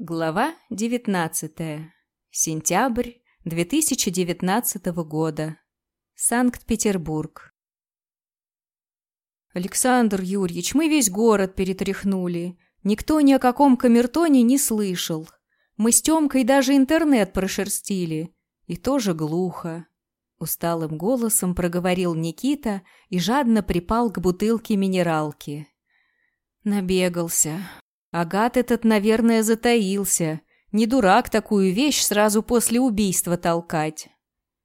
Глава 19. Сентябрь 2019 года. Санкт-Петербург. Александр Юрьевич, мы весь город перетряхнули. Никто ни о каком камертоне не слышал. Мы с Тёмкой даже интернет прошерстили. И тоже глухо. Усталым голосом проговорил Никита и жадно припал к бутылке минералки. Набегался. Агат этот, наверное, затаился. Не дурак такую вещь сразу после убийства толкать.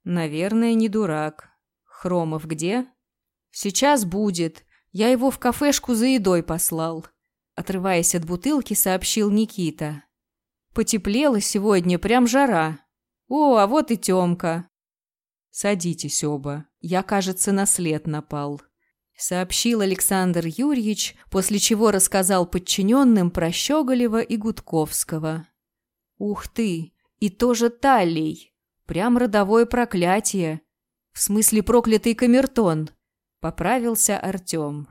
Наверное, не дурак. Хромов где? Сейчас будет. Я его в кафешку за едой послал. Отрываясь от бутылки, сообщил Никита. Потеплело сегодня, прям жара. О, а вот и Тёмка. Садитесь оба. Я, кажется, на след напал сообщил Александр Юрьевич, после чего рассказал подчиненным про Щеголева и Гудковского. «Ух ты! И тоже Таллий! Прям родовое проклятие! В смысле проклятый камертон!» — поправился Артем.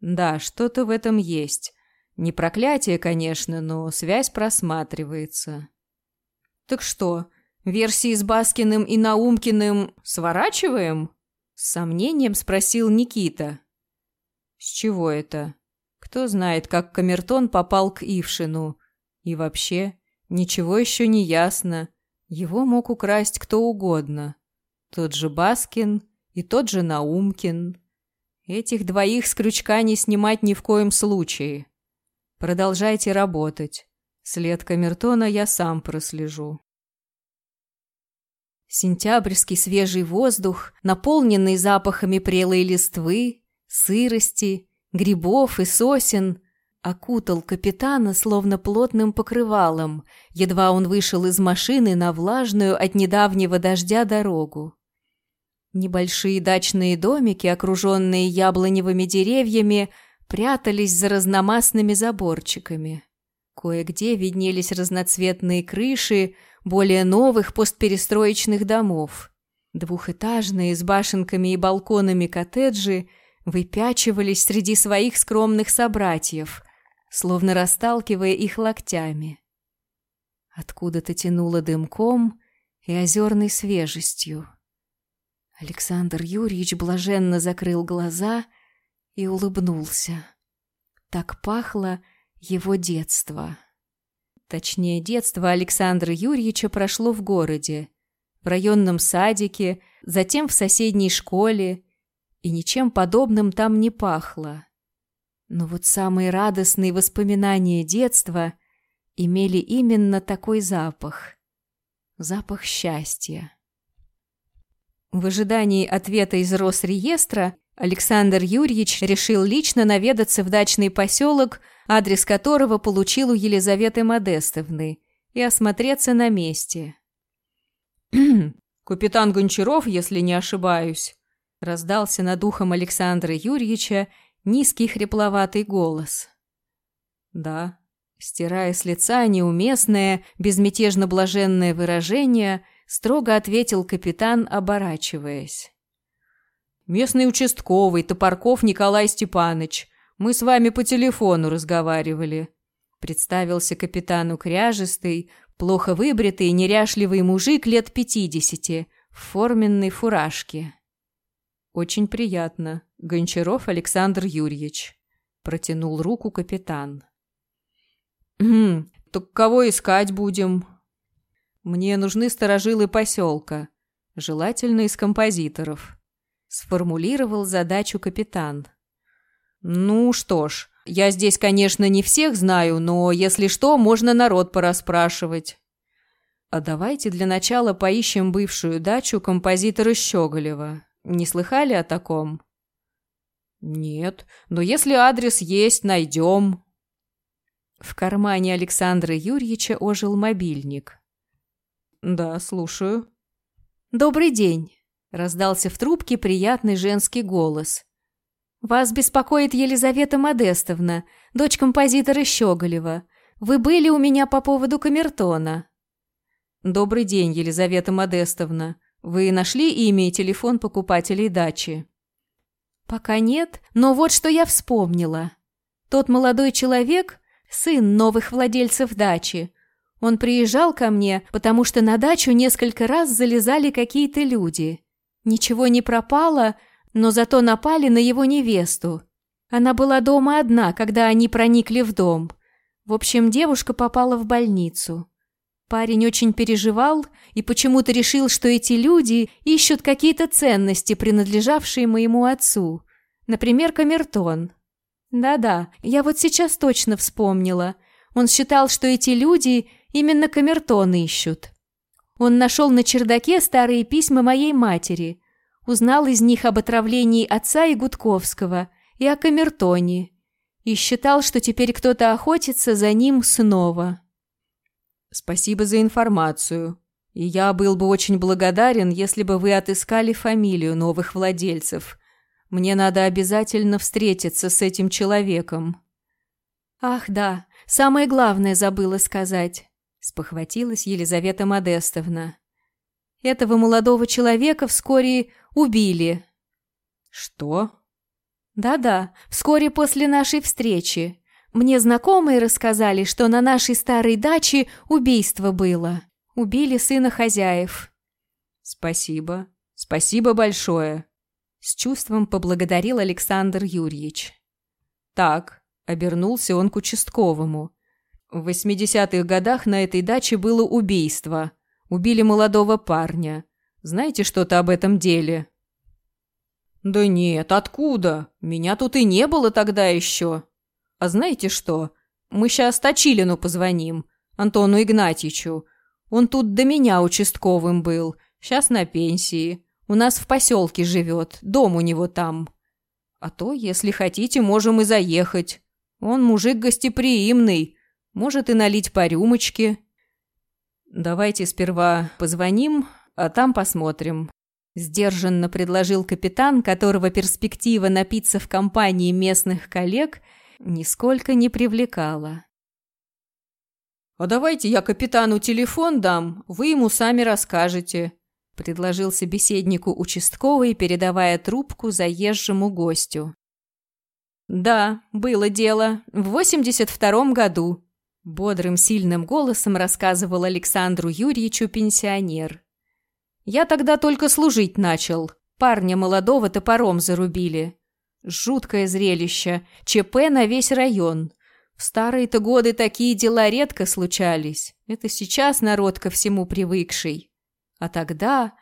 «Да, что-то в этом есть. Не проклятие, конечно, но связь просматривается». «Так что, версии с Баскиным и Наумкиным сворачиваем?» С сомнением спросил Никита. С чего это? Кто знает, как Камертон попал к Ившину? И вообще, ничего еще не ясно. Его мог украсть кто угодно. Тот же Баскин и тот же Наумкин. Этих двоих с крючка не снимать ни в коем случае. Продолжайте работать. След Камертона я сам прослежу. Сентябрьский свежий воздух, наполненный запахами прелой листвы, сырости, грибов и сосен, окутал капитана словно плотным покрывалом, едва он вышел из машины на влажную от недавнего дождя дорогу. Небольшие дачные домики, окруженные яблоневыми деревьями, прятались за разномастными заборчиками. Кое-где виднелись разноцветные крыши, более новых постперестроечных домов. Двухэтажные с башенками и балконами коттеджи выпячивались среди своих скромных собратьев, словно расталкивая их локтями. Откуда-то тянуло дымком и озерной свежестью. Александр Юрьевич блаженно закрыл глаза и улыбнулся. Так пахло его детство. Точнее, детство Александра Юрьевича прошло в городе, в районном садике, затем в соседней школе, и ничем подобным там не пахло. Но вот самые радостные воспоминания детства имели именно такой запах. Запах счастья. В ожидании ответа из Росреестра Александр Юрьевич решил лично наведаться в дачный поселок, адрес которого получил у Елизаветы Модестовны, и осмотреться на месте. «Капитан Гончаров, если не ошибаюсь», — раздался над ухом Александра Юрьевича низкий хрипловатый голос. «Да», стирая с лица неуместное, безмятежно-блаженное выражение, строго ответил капитан, оборачиваясь. Местный участковый, Топорков Николай Степанович. Мы с вами по телефону разговаривали. Представился капитану кряжистый, плохо выбритый, неряшливый мужик лет пятидесяти в форменной фуражке. Очень приятно. Гончаров Александр Юрьевич. Протянул руку капитан. «Хм, так кого искать будем?» «Мне нужны сторожилы поселка, желательно из композиторов сформулировал задачу капитан. Ну что ж, я здесь, конечно, не всех знаю, но если что, можно народ порасспрашивать. А давайте для начала поищем бывшую дачу композитора Щеголева. Не слыхали о таком? Нет, но если адрес есть, найдем. В кармане Александра Юрьевича ожил мобильник. Да, слушаю. Добрый день. Раздался в трубке приятный женский голос. «Вас беспокоит Елизавета Модестовна, дочь композитора Щеголева. Вы были у меня по поводу камертона». «Добрый день, Елизавета Модестовна. Вы нашли имя и телефон покупателей дачи?» «Пока нет, но вот что я вспомнила. Тот молодой человек, сын новых владельцев дачи, Он приезжал ко мне, потому что на дачу несколько раз залезали какие-то люди. Ничего не пропало, но зато напали на его невесту. Она была дома одна, когда они проникли в дом. В общем, девушка попала в больницу. Парень очень переживал и почему-то решил, что эти люди ищут какие-то ценности, принадлежавшие моему отцу. Например, камертон. Да-да, я вот сейчас точно вспомнила. Он считал, что эти люди именно камертон ищут. Он нашел на чердаке старые письма моей матери, узнал из них об отравлении отца и Гудковского и о камертоне, и считал, что теперь кто-то охотится за ним снова. Спасибо за информацию. И я был бы очень благодарен, если бы вы отыскали фамилию новых владельцев. Мне надо обязательно встретиться с этим человеком. Ах, да, самое главное забыла сказать, спохватилась Елизавета Модестовна. Этого молодого человека вскоре убили. Что? Да-да, вскоре после нашей встречи. Мне знакомые рассказали, что на нашей старой даче убийство было. Убили сына хозяев. Спасибо. Спасибо большое. С чувством поблагодарил Александр Юрьевич. Так, обернулся он к участковому. В 80-х годах на этой даче было убийство. Убили молодого парня. Знаете что-то об этом деле? Да нет, откуда? Меня тут и не было тогда еще. А знаете что? Мы сейчас Точилину позвоним, Антону Игнатьичу. Он тут до меня участковым был, сейчас на пенсии. У нас в поселке живет, дом у него там. А то, если хотите, можем и заехать. Он мужик гостеприимный, может и налить по рюмочке. Давайте сперва позвоним, а там посмотрим. Сдержанно предложил капитан, которого перспектива напиться в компании местных коллег – нисколько не привлекала. «А давайте я капитану телефон дам, вы ему сами расскажете», – предложил собеседнику участковый, передавая трубку заезжему гостю. «Да, было дело, в восемьдесят втором году», – бодрым сильным голосом рассказывал Александру Юрьевичу пенсионер. «Я тогда только служить начал, парня молодого топором зарубили. Жуткое зрелище, ЧП на весь район. В старые-то годы такие дела редко случались. Это сейчас народ ко всему привыкший. А тогда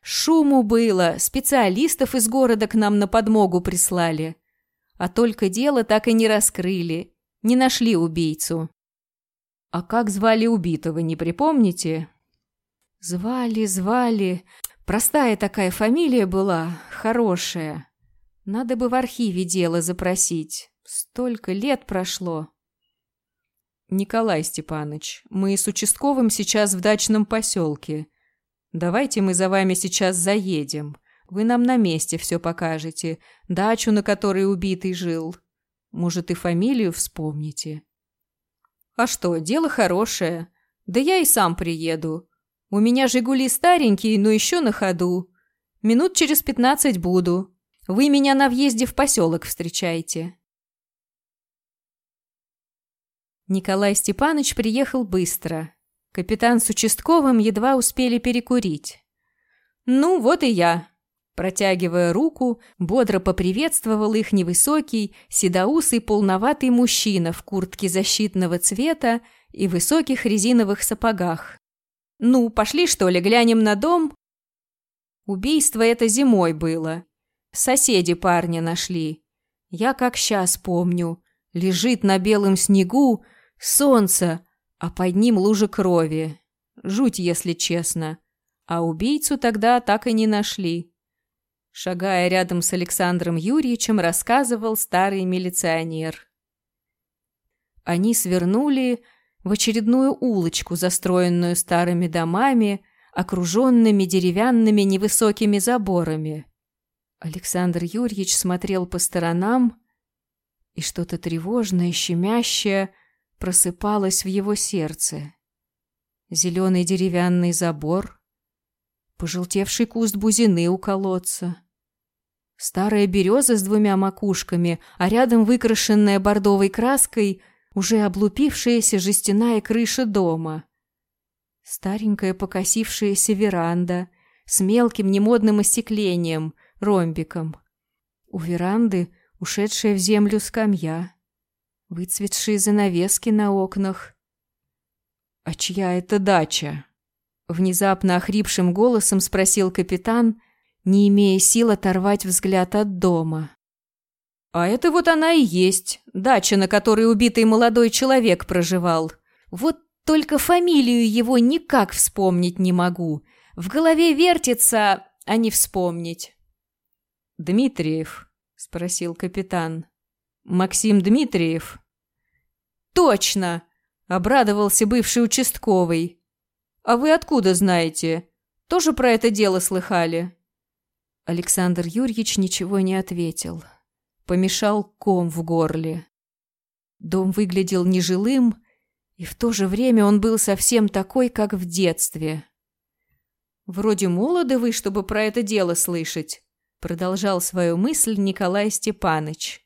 шуму было, специалистов из города к нам на подмогу прислали. А только дело так и не раскрыли, не нашли убийцу. А как звали убитого, не припомните? Звали, звали. Простая такая фамилия была, хорошая. Надо бы в архиве дело запросить. Столько лет прошло. Николай Степанович, мы с участковым сейчас в дачном поселке. Давайте мы за вами сейчас заедем. Вы нам на месте все покажете. Дачу, на которой убитый жил. Может, и фамилию вспомните. А что, дело хорошее. Да я и сам приеду. У меня «Жигули» старенькие, но еще на ходу. Минут через пятнадцать буду. Вы меня на въезде в поселок встречаете». Николай Степанович приехал быстро. Капитан с участковым едва успели перекурить. «Ну, вот и я», Протягивая руку, бодро поприветствовал их невысокий, седоусый, полноватый мужчина в куртке защитного цвета и высоких резиновых сапогах. «Ну, пошли, что ли, глянем на дом?» Убийство это зимой было, Соседи парня нашли. Я как сейчас помню. Лежит на белом снегу, солнце, а под ним лужа крови. Жуть, если честно. А убийцу тогда так и не нашли. Шагая рядом с Александром Юрьевичем, рассказывал старый милиционер. Они свернули в очередную улочку, застроенную старыми домами, окруженными деревянными невысокими заборами. Александр Юрьевич смотрел по сторонам, и что-то тревожное, щемящее просыпалось в его сердце. Зеленый деревянный забор, пожелтевший куст бузины у колодца, старая береза с двумя макушками, а рядом выкрашенная бордовой краской уже облупившаяся жестяная крыша дома. Старенькая покосившаяся веранда с мелким немодным остеклением, ромбиком. У веранды ушедшая в землю скамья, выцветшие занавески на окнах. «А чья это дача?» Внезапно охрипшим голосом спросил капитан, не имея сил оторвать взгляд от дома. «А это вот она и есть, дача, на которой убитый молодой человек проживал. Вот только фамилию его никак вспомнить не могу. В голове вертится, а не вспомнить». «Дмитриев?» — спросил капитан. «Максим Дмитриев?» «Точно!» — обрадовался бывший участковый. «А вы откуда знаете? Тоже про это дело слыхали?» Александр Юрьевич ничего не ответил. Помешал ком в горле. Дом выглядел нежилым, и в то же время он был совсем такой, как в детстве. «Вроде молоды вы, чтобы про это дело слышать», продолжал свою мысль Николай Степаныч.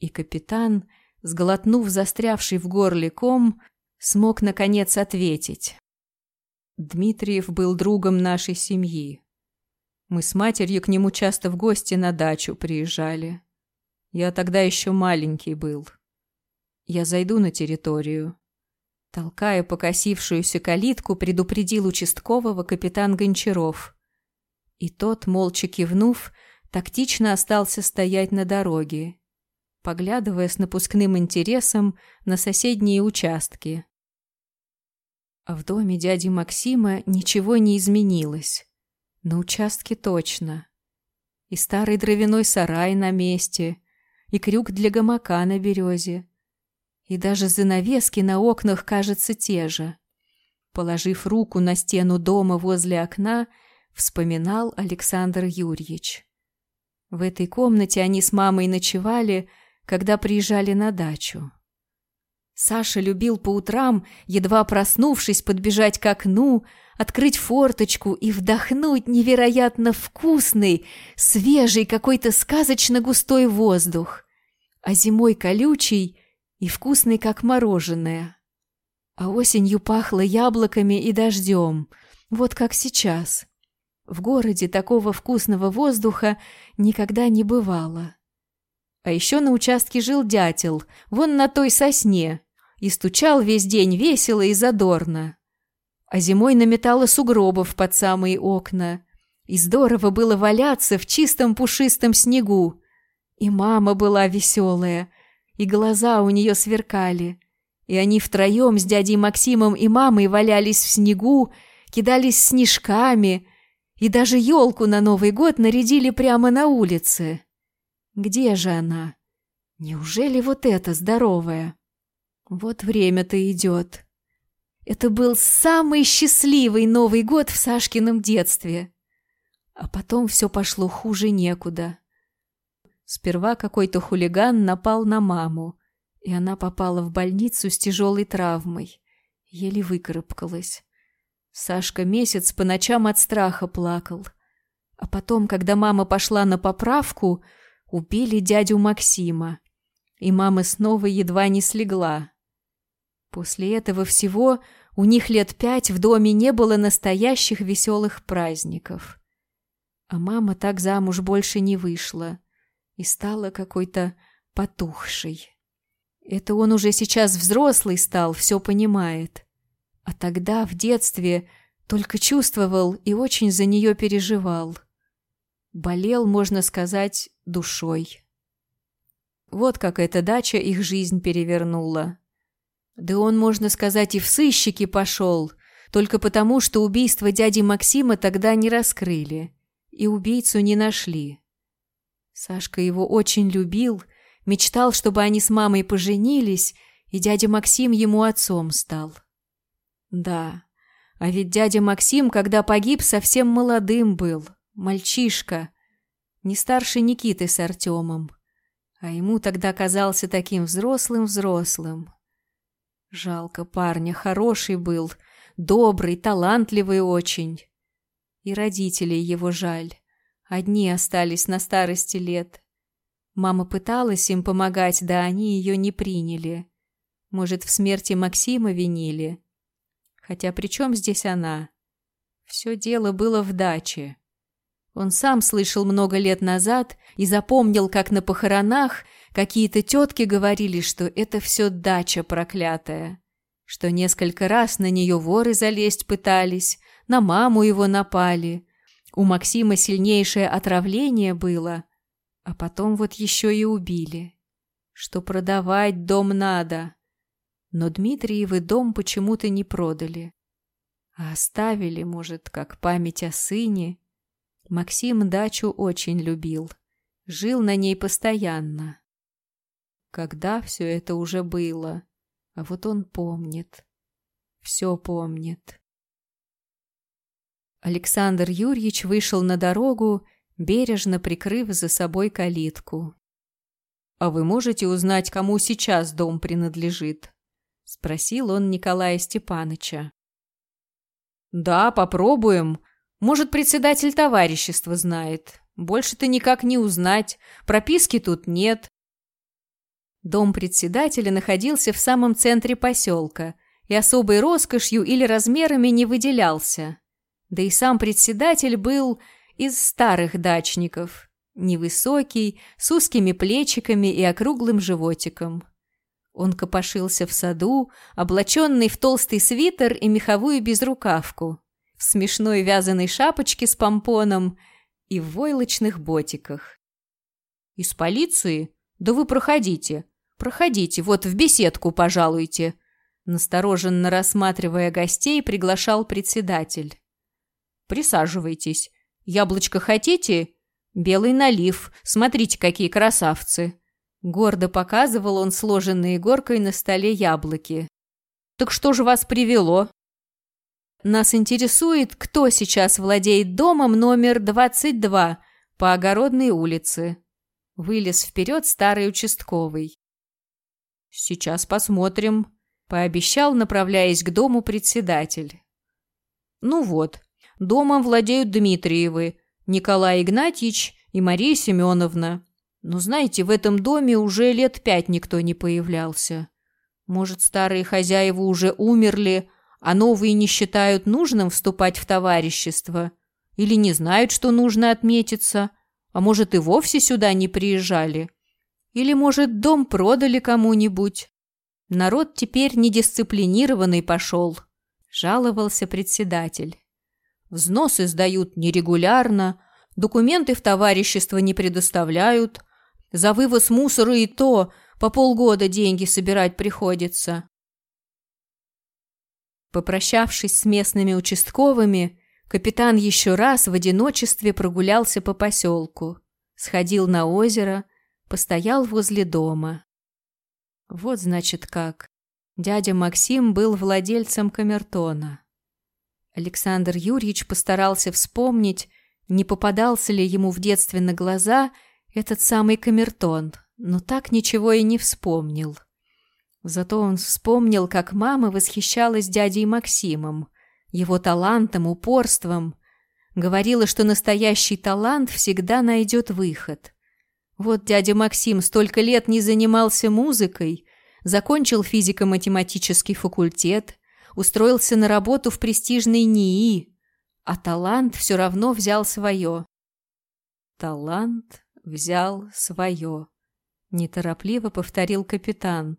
И капитан, сглотнув застрявший в горле ком, смог наконец ответить. Дмитриев был другом нашей семьи. Мы с матерью к нему часто в гости на дачу приезжали. Я тогда еще маленький был. Я зайду на территорию. Толкая покосившуюся калитку, предупредил участкового капитан Гончаров. И тот, молча кивнув, тактично остался стоять на дороге, поглядывая с напускным интересом на соседние участки. А в доме дяди Максима ничего не изменилось. На участке точно. И старый дровяной сарай на месте, и крюк для гамака на березе. И даже занавески на окнах, кажется, те же. Положив руку на стену дома возле окна, вспоминал Александр Юрьевич. В этой комнате они с мамой ночевали, когда приезжали на дачу. Саша любил по утрам, едва проснувшись, подбежать к окну, открыть форточку и вдохнуть невероятно вкусный, свежий, какой-то сказочно густой воздух, а зимой колючий и вкусный, как мороженое. А осенью пахло яблоками и дождем, вот как сейчас. В городе такого вкусного воздуха никогда не бывало. А еще на участке жил дятел, вон на той сосне, и стучал весь день весело и задорно. А зимой наметало сугробов под самые окна, и здорово было валяться в чистом пушистом снегу. И мама была веселая, и глаза у нее сверкали, и они втроем с дядей Максимом и мамой валялись в снегу, кидались снежками, и даже елку на Новый год нарядили прямо на улице. Где же она? Неужели вот эта здоровая? Вот время-то идет. Это был самый счастливый Новый год в Сашкином детстве. А потом все пошло хуже некуда. Сперва какой-то хулиган напал на маму, и она попала в больницу с тяжелой травмой. Еле выкарабкалась. Сашка месяц по ночам от страха плакал. А потом, когда мама пошла на поправку, убили дядю Максима. И мама снова едва не слегла. После этого всего у них лет пять в доме не было настоящих веселых праздников. А мама так замуж больше не вышла и стала какой-то потухшей. Это он уже сейчас взрослый стал, все понимает. А тогда, в детстве, только чувствовал и очень за нее переживал. Болел, можно сказать, душой. Вот как эта дача их жизнь перевернула. Да он, можно сказать, и в сыщики пошел, только потому, что убийство дяди Максима тогда не раскрыли, и убийцу не нашли. Сашка его очень любил, мечтал, чтобы они с мамой поженились, и дядя Максим ему отцом стал. Да, а ведь дядя Максим, когда погиб, совсем молодым был, мальчишка, не старше Никиты с Артемом, а ему тогда казался таким взрослым-взрослым. Жалко парня, хороший был, добрый, талантливый очень. И родителей его жаль. Одни остались на старости лет. Мама пыталась им помогать, да они ее не приняли. Может, в смерти Максима винили. Хотя при чем здесь она? Все дело было в даче. Он сам слышал много лет назад и запомнил, как на похоронах какие-то тетки говорили, что это все дача проклятая, что несколько раз на нее воры залезть пытались, на маму его напали. У Максима сильнейшее отравление было, а потом вот еще и убили. Что продавать дом надо. Но Дмитриевы дом почему-то не продали. А оставили, может, как память о сыне. Максим дачу очень любил. Жил на ней постоянно. Когда все это уже было? А вот он помнит. Все помнит. Александр Юрьевич вышел на дорогу, бережно прикрыв за собой калитку. «А вы можете узнать, кому сейчас дом принадлежит?» — спросил он Николая Степаныча. «Да, попробуем. Может, председатель товарищества знает. Больше-то никак не узнать. Прописки тут нет». Дом председателя находился в самом центре поселка и особой роскошью или размерами не выделялся. Да и сам председатель был из старых дачников, невысокий, с узкими плечиками и округлым животиком. Он копошился в саду, облаченный в толстый свитер и меховую безрукавку, в смешной вязаной шапочке с помпоном и в войлочных ботиках. «Из полиции? Да вы проходите, проходите, вот в беседку пожалуйте», настороженно рассматривая гостей, приглашал председатель. «Присаживайтесь. Яблочко хотите? Белый налив. Смотрите, какие красавцы!» Гордо показывал он сложенные горкой на столе яблоки. «Так что же вас привело?» «Нас интересует, кто сейчас владеет домом номер 22 по Огородной улице». Вылез вперед старый участковый. «Сейчас посмотрим», — пообещал, направляясь к дому председатель. «Ну вот, домом владеют Дмитриевы, Николай Игнатьевич и Мария Семеновна. Но знаете, в этом доме уже лет пять никто не появлялся. Может, старые хозяева уже умерли, а новые не считают нужным вступать в товарищество? Или не знают, что нужно отметиться? А может, и вовсе сюда не приезжали? Или, может, дом продали кому-нибудь? Народ теперь недисциплинированный пошел, жаловался председатель. Взносы сдают нерегулярно, документы в товарищество не предоставляют, за вывоз мусора и то по полгода деньги собирать приходится. Попрощавшись с местными участковыми, капитан еще раз в одиночестве прогулялся по поселку, сходил на озеро, постоял возле дома. Вот значит как. Дядя Максим был владельцем камертона. Александр Юрьевич постарался вспомнить, не попадался ли ему в детстве на глаза этот самый камертон, но так ничего и не вспомнил. Зато он вспомнил, как мама восхищалась дядей Максимом, его талантом, упорством. Говорила, что настоящий талант всегда найдет выход. Вот дядя Максим столько лет не занимался музыкой, закончил физико-математический факультет, устроился на работу в престижной НИИ, а талант все равно взял свое. Талант взял свое, неторопливо повторил капитан.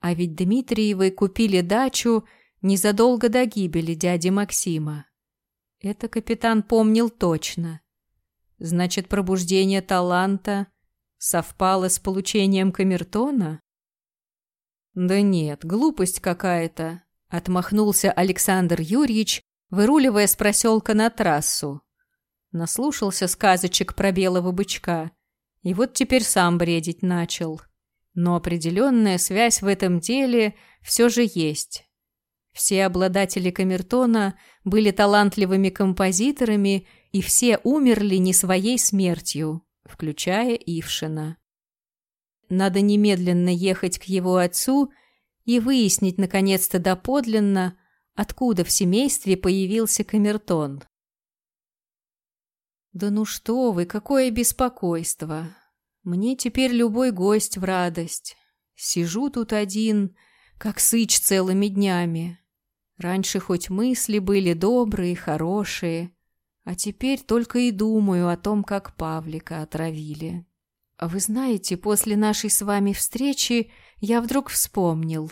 А ведь Дмитриевы купили дачу незадолго до гибели дяди Максима. Это капитан помнил точно. Значит, пробуждение таланта совпало с получением камертона? Да нет, глупость какая-то, отмахнулся Александр Юрьевич, выруливая с проселка на трассу. Наслушался сказочек про белого бычка, и вот теперь сам бредить начал. Но определенная связь в этом деле все же есть. Все обладатели камертона были талантливыми композиторами, и все умерли не своей смертью, включая Ившина. Надо немедленно ехать к его отцу и выяснить наконец-то доподлинно, откуда в семействе появился камертон. Да ну что вы, какое беспокойство. Мне теперь любой гость в радость. Сижу тут один, как сыч целыми днями. Раньше хоть мысли были добрые, хорошие, а теперь только и думаю о том, как Павлика отравили. Вы знаете, после нашей с вами встречи я вдруг вспомнил.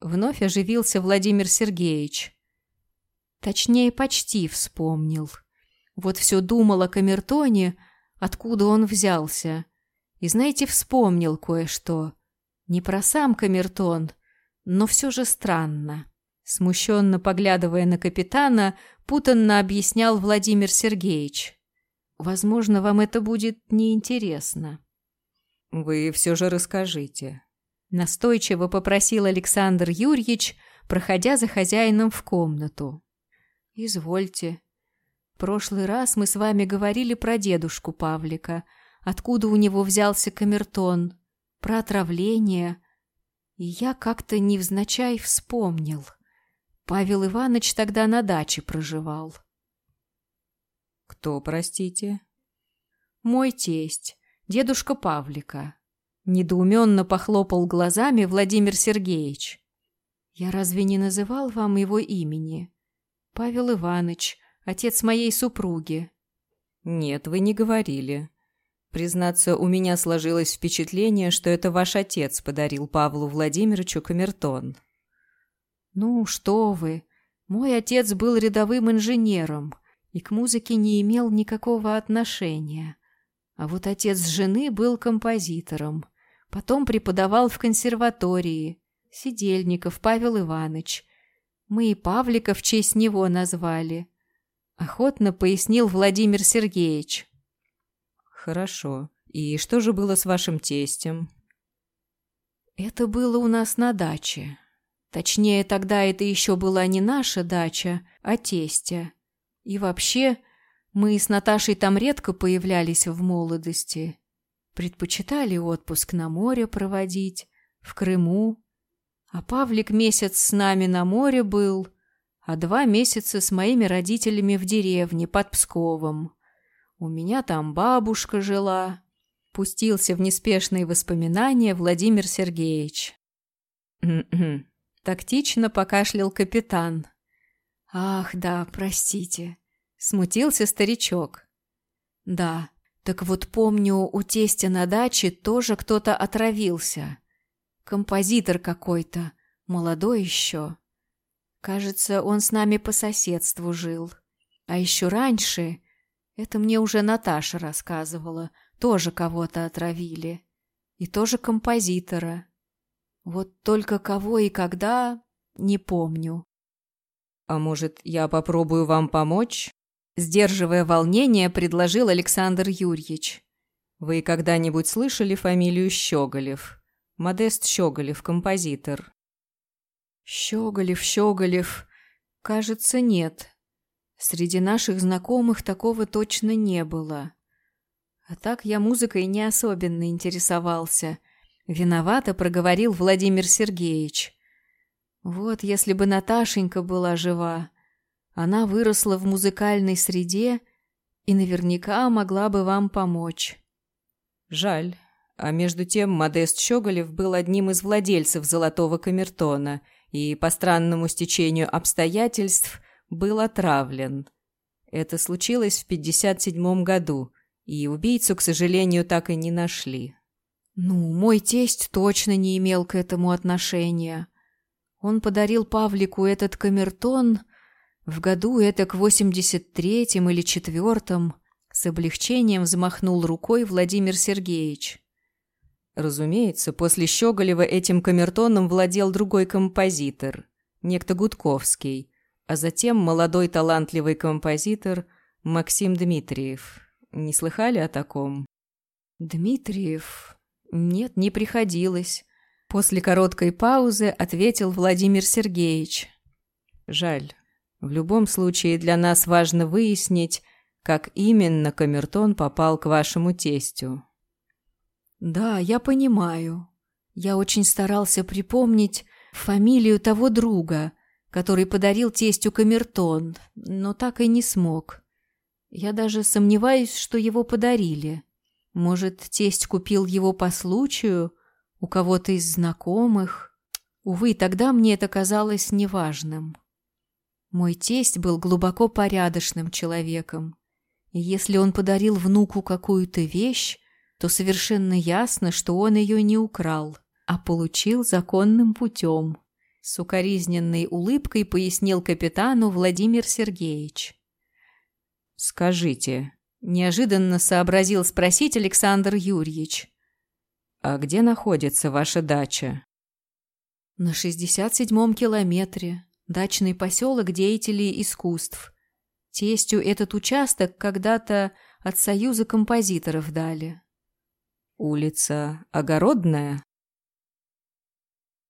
Вновь оживился Владимир Сергеевич. Точнее, почти вспомнил. Вот все думал о камертоне, откуда он взялся. И знаете, вспомнил кое-что. Не про сам камертон, но все же странно. Смущенно поглядывая на капитана, путанно объяснял Владимир Сергеевич. «Возможно, вам это будет неинтересно». «Вы все же расскажите», — настойчиво попросил Александр Юрьевич, проходя за хозяином в комнату. «Извольте. В прошлый раз мы с вами говорили про дедушку Павлика, откуда у него взялся камертон, про отравление, и я как-то невзначай вспомнил». Павел Иванович тогда на даче проживал. Кто, простите? Мой тесть, дедушка Павлика. Недоуменно похлопал глазами Владимир Сергеевич. Я разве не называл вам его имени? Павел Иванович, отец моей супруги. Нет, вы не говорили. Признаться, у меня сложилось впечатление, что это ваш отец подарил Павлу Владимировичу камертон. «Ну, что вы! Мой отец был рядовым инженером и к музыке не имел никакого отношения. А вот отец жены был композитором, потом преподавал в консерватории. Сидельников Павел Иванович. Мы и Павлика в честь него назвали». Охотно пояснил Владимир Сергеевич. «Хорошо. И что же было с вашим тестем?» «Это было у нас на даче. Точнее, тогда это еще была не наша дача, а тестя. И вообще, мы с Наташей там редко появлялись в молодости. Предпочитали отпуск на море проводить, в Крыму. А Павлик месяц с нами на море был, а два месяца с моими родителями в деревне под Псковом. У меня там бабушка жила. Пустился в неспешные воспоминания Владимир Сергеевич. Тактично покашлял капитан. «Ах, да, простите», — смутился старичок. «Да, так вот помню, у тестя на даче тоже кто-то отравился. Композитор какой-то, молодой еще. Кажется, он с нами по соседству жил. А еще раньше, это мне уже Наташа рассказывала, тоже кого-то отравили. И тоже композитора. Вот только кого и когда, не помню. «А может, я попробую вам помочь?» Сдерживая волнение, предложил Александр Юрьевич. «Вы когда-нибудь слышали фамилию Щеголев? Модест Щеголев, композитор». «Щеголев, Щеголев. Кажется, нет. Среди наших знакомых такого точно не было. А так я музыкой не особенно интересовался. Виновато проговорил Владимир Сергеевич. Вот если бы Наташенька была жива, она выросла в музыкальной среде и наверняка могла бы вам помочь. Жаль. А между тем Модест Щеголев был одним из владельцев золотого камертона и, по странному стечению обстоятельств, был отравлен. Это случилось в 57 году, и убийцу, к сожалению, так и не нашли. Ну, мой тесть точно не имел к этому отношения. Он подарил Павлику этот камертон в году это к восемьдесят третьем или четвертом. С облегчением взмахнул рукой Владимир Сергеевич. Разумеется, после Щеголева этим камертоном владел другой композитор, некто Гудковский, а затем молодой талантливый композитор Максим Дмитриев. Не слыхали о таком? Дмитриев, «Нет, не приходилось», — после короткой паузы ответил Владимир Сергеевич. «Жаль. В любом случае для нас важно выяснить, как именно камертон попал к вашему тестю». «Да, я понимаю. Я очень старался припомнить фамилию того друга, который подарил тестю камертон, но так и не смог. Я даже сомневаюсь, что его подарили». Может, тесть купил его по случаю у кого-то из знакомых? Увы, тогда мне это казалось неважным. Мой тесть был глубоко порядочным человеком. И если он подарил внуку какую-то вещь, то совершенно ясно, что он ее не украл, а получил законным путем. С укоризненной улыбкой пояснил капитану Владимир Сергеевич. «Скажите», — неожиданно сообразил спросить Александр Юрьевич. «А где находится ваша дача?» «На шестьдесят седьмом километре. Дачный поселок деятелей искусств. Тестю этот участок когда-то от Союза композиторов дали». «Улица Огородная?»